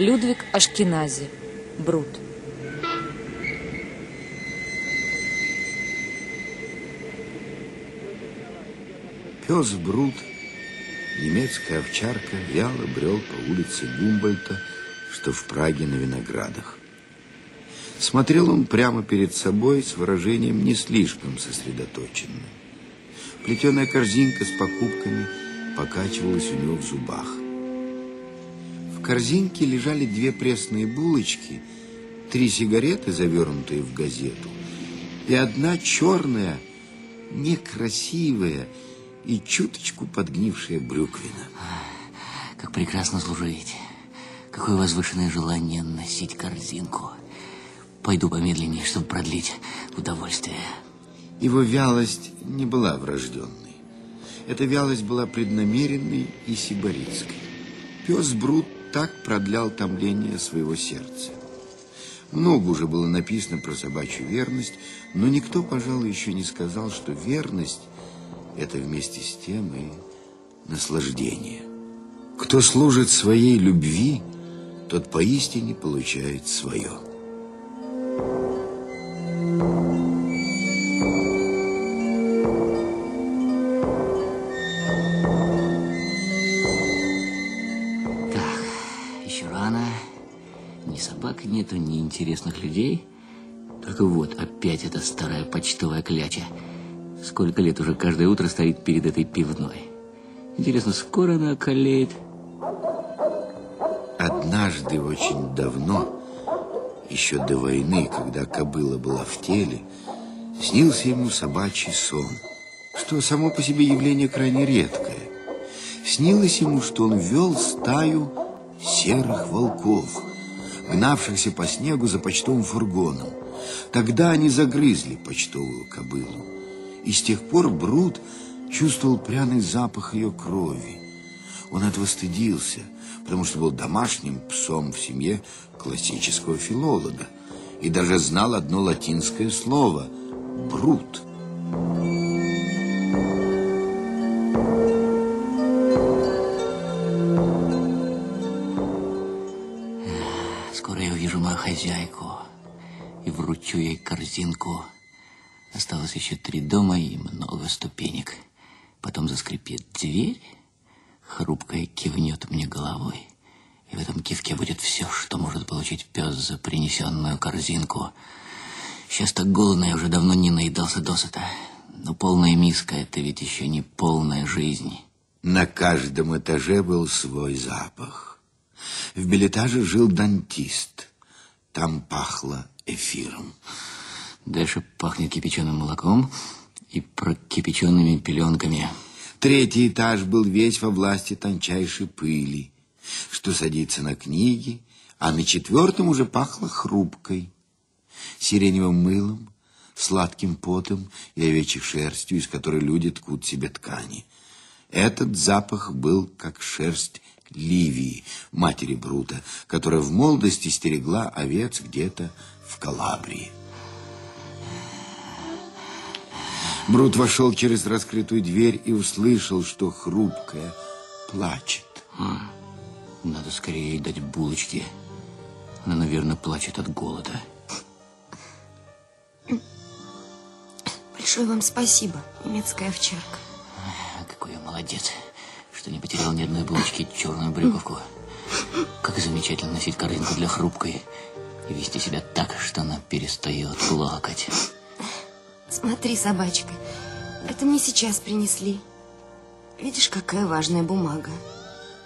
Людвиг Ашкенази. Брут. Пес Брут, немецкая овчарка, вяло брел по улице Гумбольта, что в Праге на виноградах. Смотрел он прямо перед собой с выражением не слишком сосредоточенным. Плетеная корзинка с покупками покачивалась у него в зубах. В корзинке лежали две пресные булочки, три сигареты, завернутые в газету, и одна черная, некрасивая и чуточку подгнившая брюквина. Как прекрасно служить. Какое возвышенное желание носить корзинку. Пойду помедленнее, чтобы продлить удовольствие. Его вялость не была врожденной. Эта вялость была преднамеренной и сибаритской. Пес Брут так продлял томление своего сердца. Много уже было написано про собачью верность, но никто, пожалуй, еще не сказал, что верность – это вместе с тем и наслаждение. Кто служит своей любви, тот поистине получает свое. Еще рано. Ни собак нету, ни интересных людей. Только вот, опять эта старая почтовая кляча. Сколько лет уже каждое утро стоит перед этой пивной. Интересно, скоро она околеет? Однажды очень давно, еще до войны, когда кобыла была в теле, снился ему собачий сон, что само по себе явление крайне редкое. Снилось ему, что он вел стаю серых волков, гнавшихся по снегу за почтовым фургоном. Тогда они загрызли почтовую кобылу. И с тех пор Брут чувствовал пряный запах ее крови. Он этого стыдился, потому что был домашним псом в семье классического филолога и даже знал одно латинское слово – «брут». Хозяйку и вручу ей корзинку. Осталось еще три дома и много ступенек. Потом заскрипит дверь, хрупкая кивнет мне головой. И в этом кивке будет все, что может получить пес за принесенную корзинку. Сейчас так голодно, я уже давно не наедался досыта. Но полная миска — это ведь еще не полная жизнь. На каждом этаже был свой запах. В билетаже жил дантист. Там пахло эфиром. Дальше пахнет кипяченым молоком и прокипяченными пеленками. Третий этаж был весь во власти тончайшей пыли, что садится на книги, а на четвертом уже пахло хрупкой, сиреневым мылом, сладким потом и овечьей шерстью, из которой люди ткут себе ткани. Этот запах был как шерсть Ливии, матери Брута, которая в молодости стерегла овец где-то в Калабрии. Брут вошел через раскрытую дверь и услышал, что хрупкая плачет. Надо скорее ей дать булочки. Она, наверное, плачет от голода. Большое вам спасибо, немецкая овчарка. Какой я молодец, что не потерял ни одной булочки черную брюковку. Как замечательно носить корзинку для хрупкой и вести себя так, что она перестает плакать. Смотри, собачка, это мне сейчас принесли. Видишь, какая важная бумага.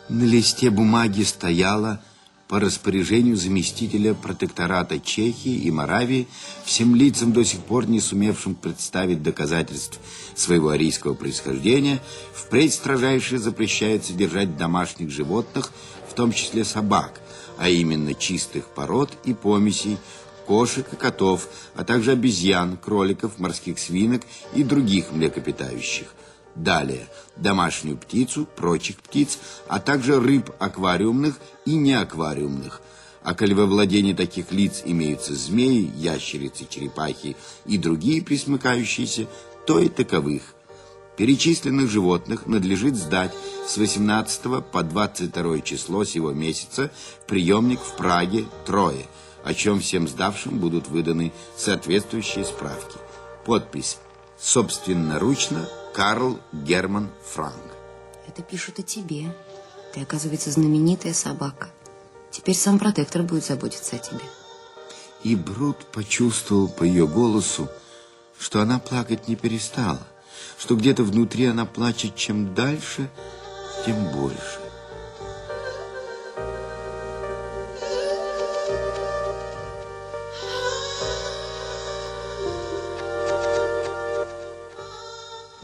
На листе бумаги стояла по распоряжению заместителя протектората Чехии и Моравии всем лицам, до сих пор не сумевшим представить доказательств своего арийского происхождения, впредь строжайше запрещается держать домашних животных, в том числе собак, а именно чистых пород и помесей, кошек и котов, а также обезьян, кроликов, морских свинок и других млекопитающих. Далее домашнюю птицу, прочих птиц, а также рыб аквариумных и неаквариумных. А коли во владении таких лиц имеются змеи, ящерицы, черепахи и другие присмыкающиеся, то и таковых. Перечисленных животных надлежит сдать с 18 по 22 число сего месяца приемник в Праге Трое, о чем всем сдавшим будут выданы соответствующие справки. Подпись «Собственноручно Карл Герман Франк». Это пишут о тебе. Ты, оказывается, знаменитая собака. Теперь сам протектор будет заботиться о тебе. И Брут почувствовал по ее голосу, что она плакать не перестала что где-то внутри она плачет, чем дальше, тем больше.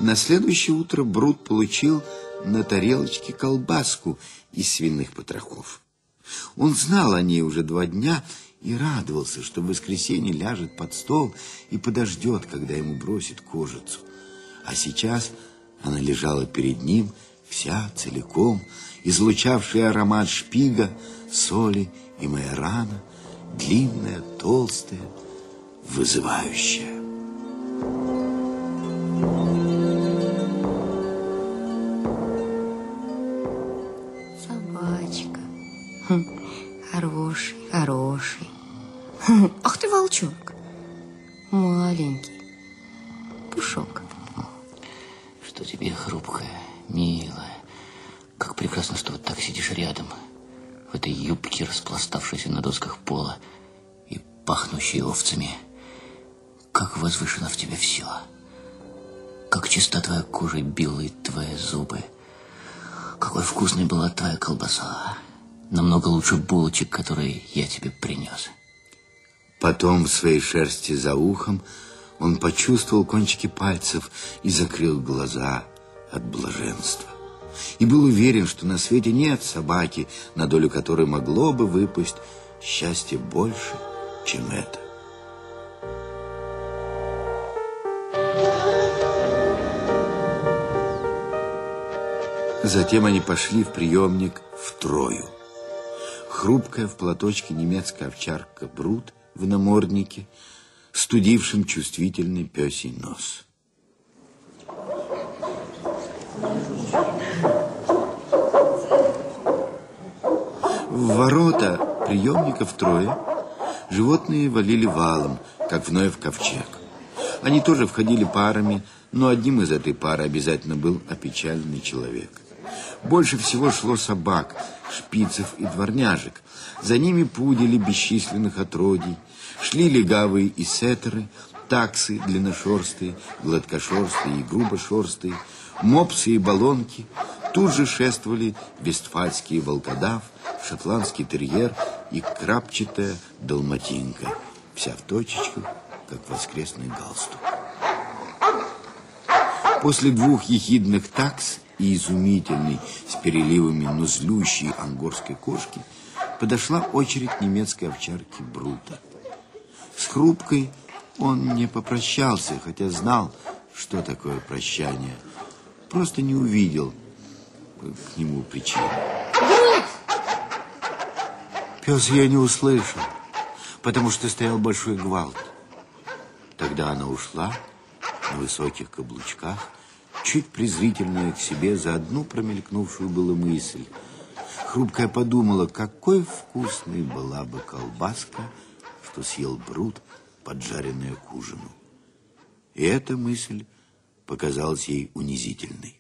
На следующее утро Брут получил на тарелочке колбаску из свиных потрохов. Он знал о ней уже два дня и радовался, что в воскресенье ляжет под стол и подождет, когда ему бросит кожицу. А сейчас она лежала перед ним, вся целиком, излучавшая аромат шпига, соли и майорана, длинная, толстая, вызывающая. Своей шерсти за ухом он почувствовал кончики пальцев и закрыл глаза от блаженства. И был уверен, что на свете нет собаки, на долю которой могло бы выпасть счастье больше, чем это. Затем они пошли в приемник в Трою. Хрупкая в платочке немецкая овчарка Брут в наморднике – студившим чувствительный песий нос. В ворота приемников трое животные валили валом, как в ковчег. Они тоже входили парами, но одним из этой пары обязательно был опечаленный человек. Больше всего шло собак, шпицев и дворняжек. За ними пудели бесчисленных отродий, Шли легавые и сетеры, таксы длинношерстые, гладкошерстые и грубошерстые, мопсы и баллонки. Тут же шествовали вестфальский волкодав, шотландский терьер и крапчатая далматинка, вся в точечку, как воскресный галстук. После двух ехидных такс и изумительной с переливами, но злющей ангорской кошки подошла очередь немецкой овчарки Брута. С Хрупкой он не попрощался, хотя знал, что такое прощание. Просто не увидел к нему причины. Пес я не услышал, потому что стоял большой гвалт. Тогда она ушла на высоких каблучках, чуть презрительная к себе за одну промелькнувшую было мысль. Хрупкая подумала, какой вкусной была бы колбаска, что съел Брут, поджаренное к ужину. И эта мысль показалась ей унизительной.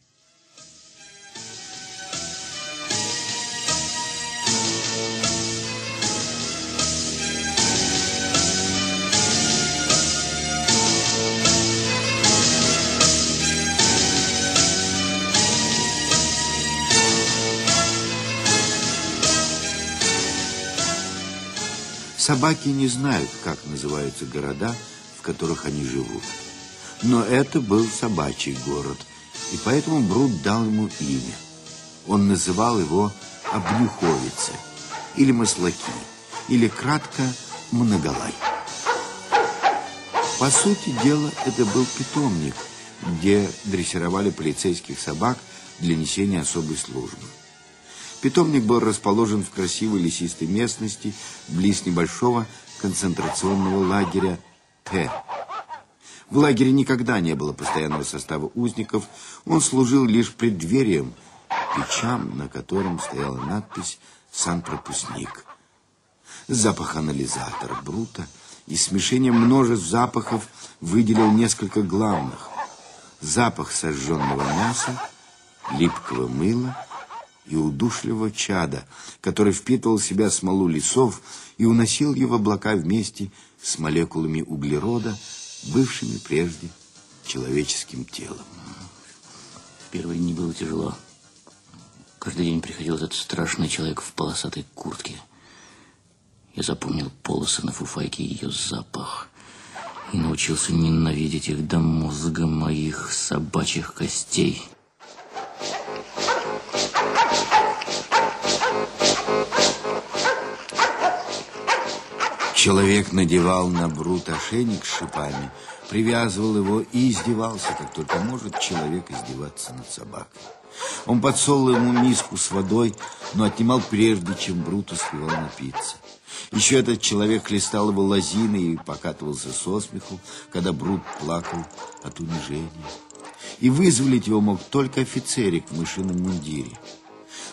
Собаки не знают, как называются города, в которых они живут. Но это был собачий город, и поэтому Брут дал ему имя. Он называл его Обнюховицы, или Маслаки, или кратко Многолай. По сути дела, это был питомник, где дрессировали полицейских собак для несения особой службы. Питомник был расположен в красивой лесистой местности, близ небольшого концентрационного лагеря Т. В лагере никогда не было постоянного состава узников, он служил лишь преддверием, печам, на котором стояла надпись «Санпропускник». Запах анализатора Брута и смешение множеств запахов выделил несколько главных. Запах сожженного мяса, липкого мыла и удушливого чада, который впитывал в себя смолу лесов и уносил в облака вместе с молекулами углерода, бывшими прежде человеческим телом. В первые дни было тяжело. Каждый день приходил этот страшный человек в полосатой куртке. Я запомнил полосы на фуфайке и ее запах. И научился ненавидеть их до мозга моих собачьих костей. Человек надевал на Брут ошейник с шипами, привязывал его и издевался, как только может человек издеваться над собакой. Он подсол ему миску с водой, но отнимал прежде, чем Брут успевал напиться. Еще этот человек хлестал его лозиной и покатывался со смеху, когда Брут плакал от унижения. И вызволить его мог только офицерик в мышином мундире.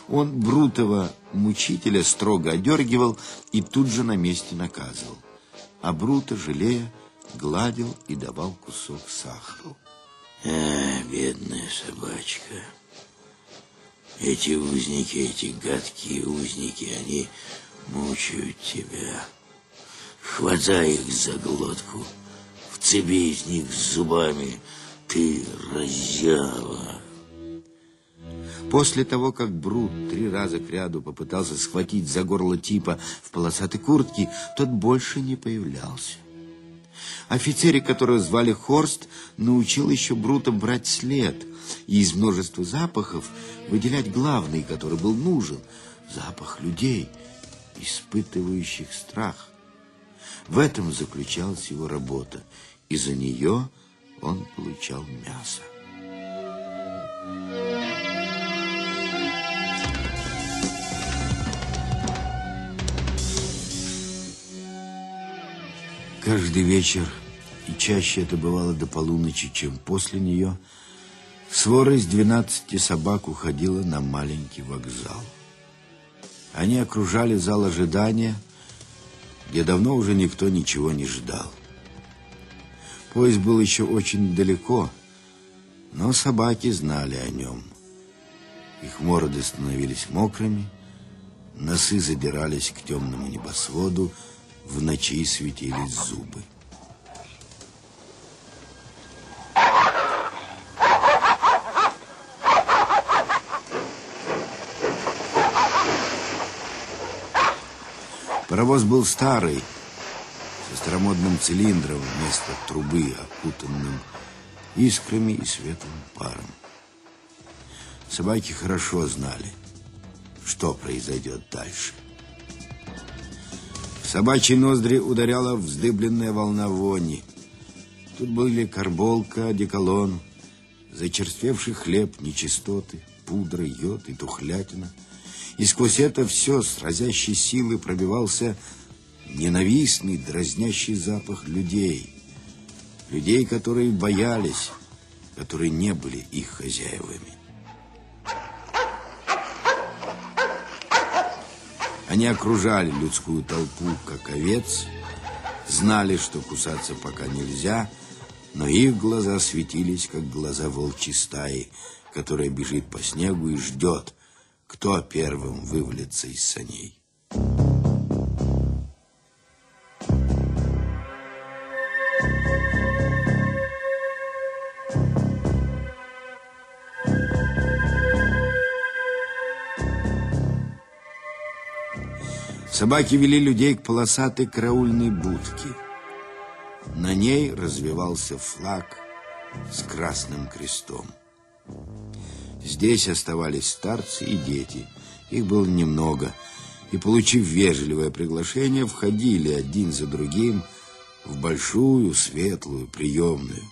Он Брутова мучителя строго одергивал и тут же на месте наказывал. А Брута, жалея, гладил и давал кусок сахара. А, бедная собачка. Эти узники, эти гадкие узники, они мучают тебя. Хватай их за глотку, вцепись в них зубами, ты разява. После того, как Брут три раза к ряду попытался схватить за горло типа в полосатой куртке, тот больше не появлялся. Офицере, которого звали Хорст, научил еще Брута брать след и из множества запахов выделять главный, который был нужен – запах людей, испытывающих страх. В этом заключалась его работа, и за нее он получал мясо. Каждый вечер, и чаще это бывало до полуночи, чем после нее, свора из двенадцати собак уходила на маленький вокзал. Они окружали зал ожидания, где давно уже никто ничего не ждал. Поезд был еще очень далеко, но собаки знали о нем. Их морды становились мокрыми, носы задирались к темному небосводу, в ночи светились зубы. Паровоз был старый, со старомодным цилиндром вместо трубы, окутанным искрами и светлым паром. Собаки хорошо знали, что произойдет дальше. Собачьи ноздри ударяла вздыбленная волна вони. Тут были карболка, одеколон, зачерствевший хлеб, нечистоты, пудра, йод и тухлятина. И сквозь это все с разящей силой пробивался ненавистный, дразнящий запах людей. Людей, которые боялись, которые не были их хозяевами. Они окружали людскую толпу, как овец, знали, что кусаться пока нельзя, но их глаза светились, как глаза волчьей стаи, которая бежит по снегу и ждет, кто первым вывалится из саней. Собаки вели людей к полосатой караульной будке. На ней развивался флаг с красным крестом. Здесь оставались старцы и дети. Их было немного. И, получив вежливое приглашение, входили один за другим в большую светлую приемную.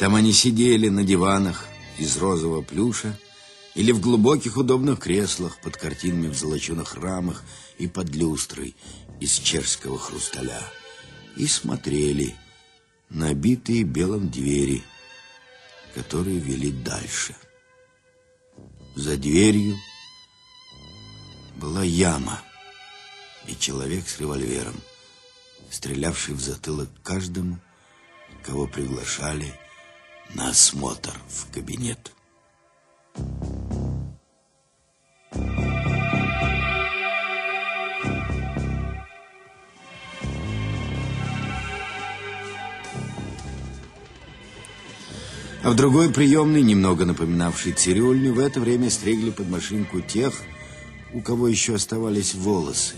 Там они сидели на диванах из розового плюша, или в глубоких удобных креслах под картинами в золоченых рамах и под люстрой из чешского хрусталя. И смотрели набитые белым двери, которые вели дальше. За дверью была яма и человек с револьвером, стрелявший в затылок каждому, кого приглашали на осмотр в кабинет. А в другой приемной, немного напоминавшей цирюльню, в это время стригли под машинку тех, у кого еще оставались волосы.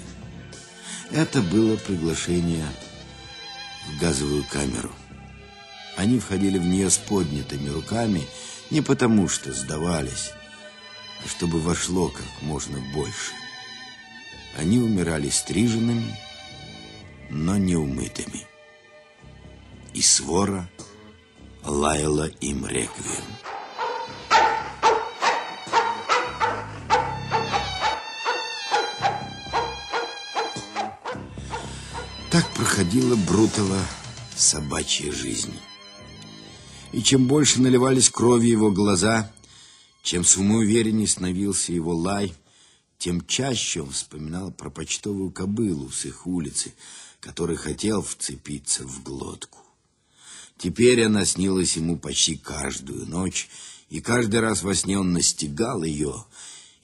Это было приглашение в газовую камеру. Они входили в нее с поднятыми руками не потому, что сдавались, а чтобы вошло как можно больше. Они умирали стриженными, но не умытыми. И свора лаяла им реквием. Так проходила Брутова собачья жизнь. И чем больше наливались кровью его глаза, чем самоувереннее становился его лай, тем чаще он вспоминал про почтовую кобылу с их улицы, который хотел вцепиться в глотку. Теперь она снилась ему почти каждую ночь, и каждый раз во сне он настигал ее,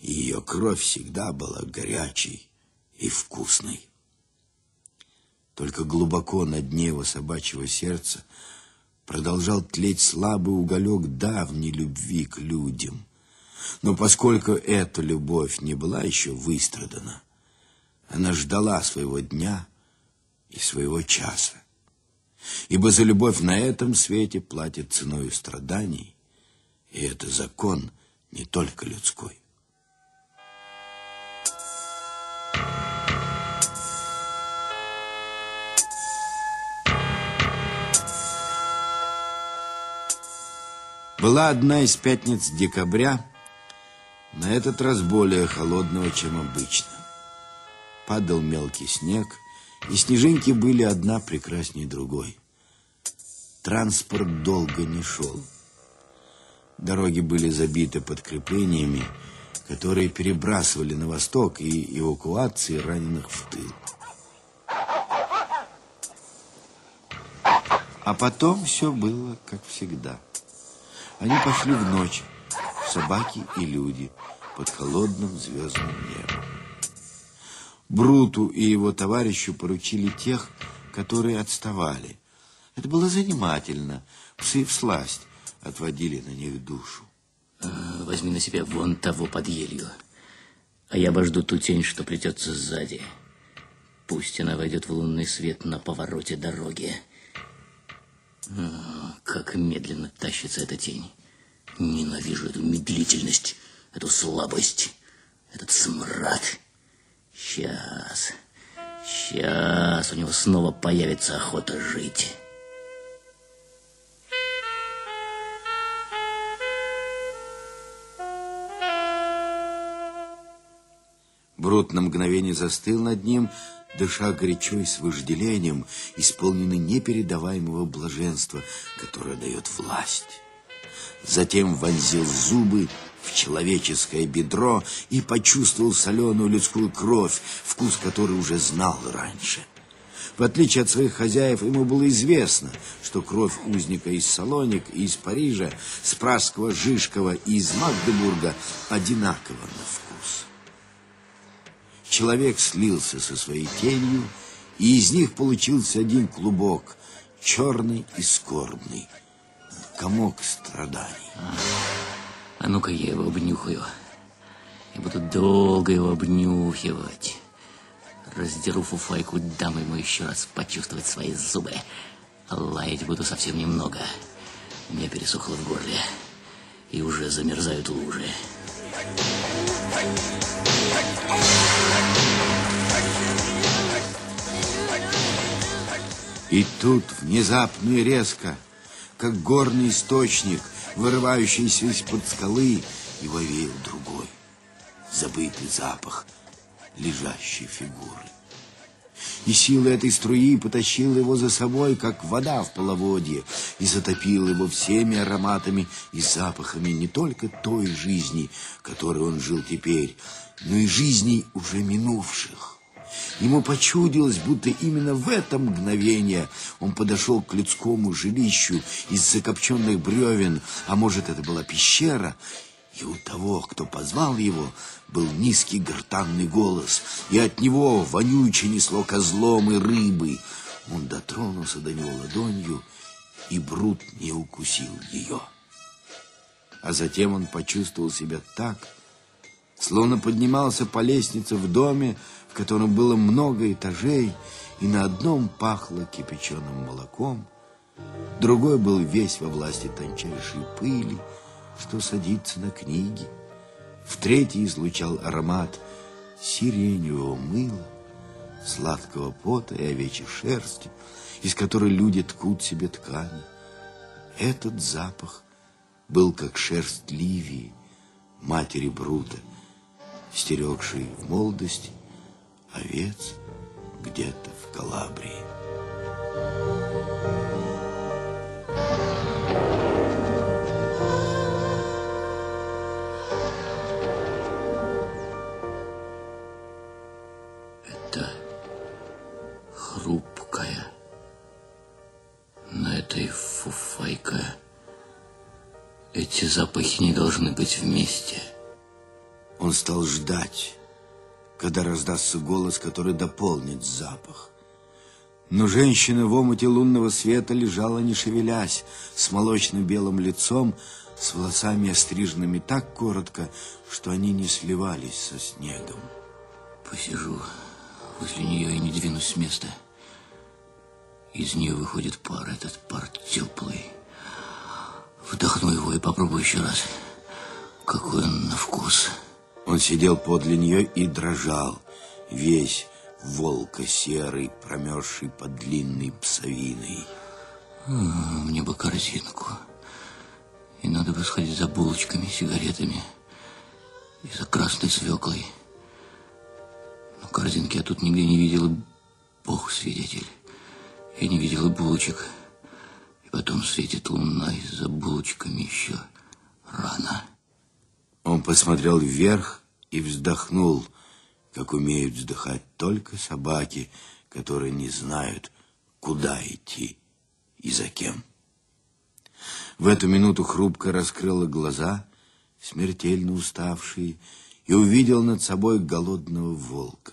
и ее кровь всегда была горячей и вкусной. Только глубоко на дне его собачьего сердца продолжал тлеть слабый уголек давней любви к людям. Но поскольку эта любовь не была еще выстрадана, она ждала своего дня и своего часа. Ибо за любовь на этом свете платит ценой страданий, и это закон не только людской. Была одна из пятниц декабря, на этот раз более холодного, чем обычно. Падал мелкий снег, и снежинки были одна прекраснее другой. Транспорт долго не шел. Дороги были забиты подкреплениями, которые перебрасывали на восток и эвакуации раненых в тыл. А потом все было как всегда. Они пошли в ночь, собаки и люди, под холодным звездным небом. Бруту и его товарищу поручили тех, которые отставали. Это было занимательно. Псы в сласть отводили на них душу. А, возьми на себя вон того под елью. А я обожду ту тень, что плетется сзади. Пусть она войдет в лунный свет на повороте дороги. А, как медленно тащится эта тень. Ненавижу эту медлительность, эту слабость, этот смрад. Сейчас, сейчас у него снова появится охота жить. Брут на мгновение застыл над ним, дыша горячо и с вожделением, исполненный непередаваемого блаженства, которое дает власть. Затем вонзил зубы в человеческое бедро и почувствовал соленую людскую кровь, вкус которой уже знал раньше. В отличие от своих хозяев, ему было известно, что кровь узника из Салоник и из Парижа, с Пражского, Жишкова и из Магдебурга одинакова на вкус. Человек слился со своей тенью, и из них получился один клубок, черный и скорбный, комок страданий. А ну-ка я его обнюхаю. Я буду долго его обнюхивать. Раздеру фуфайку, дам ему еще раз почувствовать свои зубы. Лаять буду совсем немного. Мне пересохло в горле. И уже замерзают лужи. И тут внезапно и резко, как горный источник, вырывающийся из-под скалы, его веял другой, забытый запах лежащей фигуры. и сила этой струи потащила его за собой, как вода в половодье, и затопила его всеми ароматами и запахами не только той жизни, которой он жил теперь, но и жизней уже минувших. Ему почудилось, будто именно в это мгновение он подошел к людскому жилищу из закопченных бревен, а может, это была пещера, и у того, кто позвал его, был низкий гортанный голос, и от него вонюче несло козлом и рыбой. Он дотронулся до него ладонью, и Брут не укусил ее. А затем он почувствовал себя так, словно поднимался по лестнице в доме, в котором было много этажей, и на одном пахло кипяченым молоком, другой был весь во власти тончайшей пыли, что садится на книги. В третий излучал аромат сиреневого мыла, сладкого пота и овечьей шерсти, из которой люди ткут себе ткани. Этот запах был как шерсть Ливии, матери Брута, стерегшей в молодости овец где-то в Калабрии. Эти запахи не должны быть вместе. Он стал ждать, когда раздастся голос, который дополнит запах. Но женщина в омуте лунного света лежала, не шевелясь, с молочно-белым лицом, с волосами остриженными так коротко, что они не сливались со снегом. Посижу возле нее и не двинусь с места. Из нее выходит пар, этот пар теплый. Вдохну его и попробую еще раз. Какой он на вкус. Он сидел подле нее и дрожал, весь волко-серый, промерзший под длинной псовиной. Мне бы корзинку. И надо бы сходить за булочками, сигаретами и за красной свеклой. Но корзинки я тут нигде не видел, бог свидетель. Я не видел и булочек. Потом светит луна, и за булочками еще рано. Он посмотрел вверх и вздохнул, как умеют вздыхать только собаки, которые не знают, куда идти и за кем. В эту минуту хрупко раскрыла глаза, смертельно уставшие, и увидел над собой голодного волка.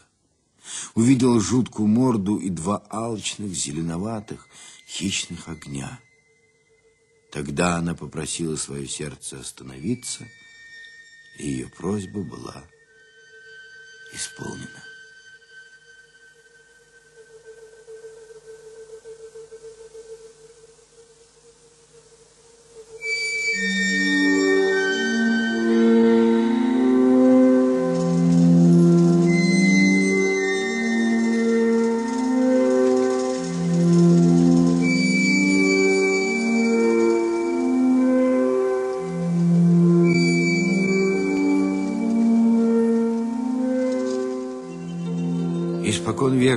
Увидел жуткую морду и два алчных, зеленоватых, хищных огня. Тогда она попросила свое сердце остановиться, и ее просьба была исполнена.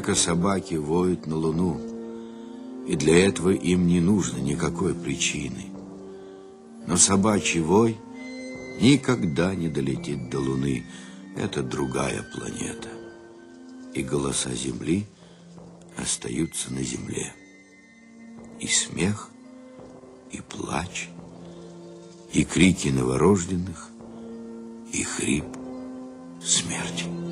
Века собаки воют на луну, и для этого им не нужно никакой причины. Но собачий вой никогда не долетит до луны. Это другая планета. И голоса Земли остаются на Земле. И смех, и плач, и крики новорожденных, и хрип смерти.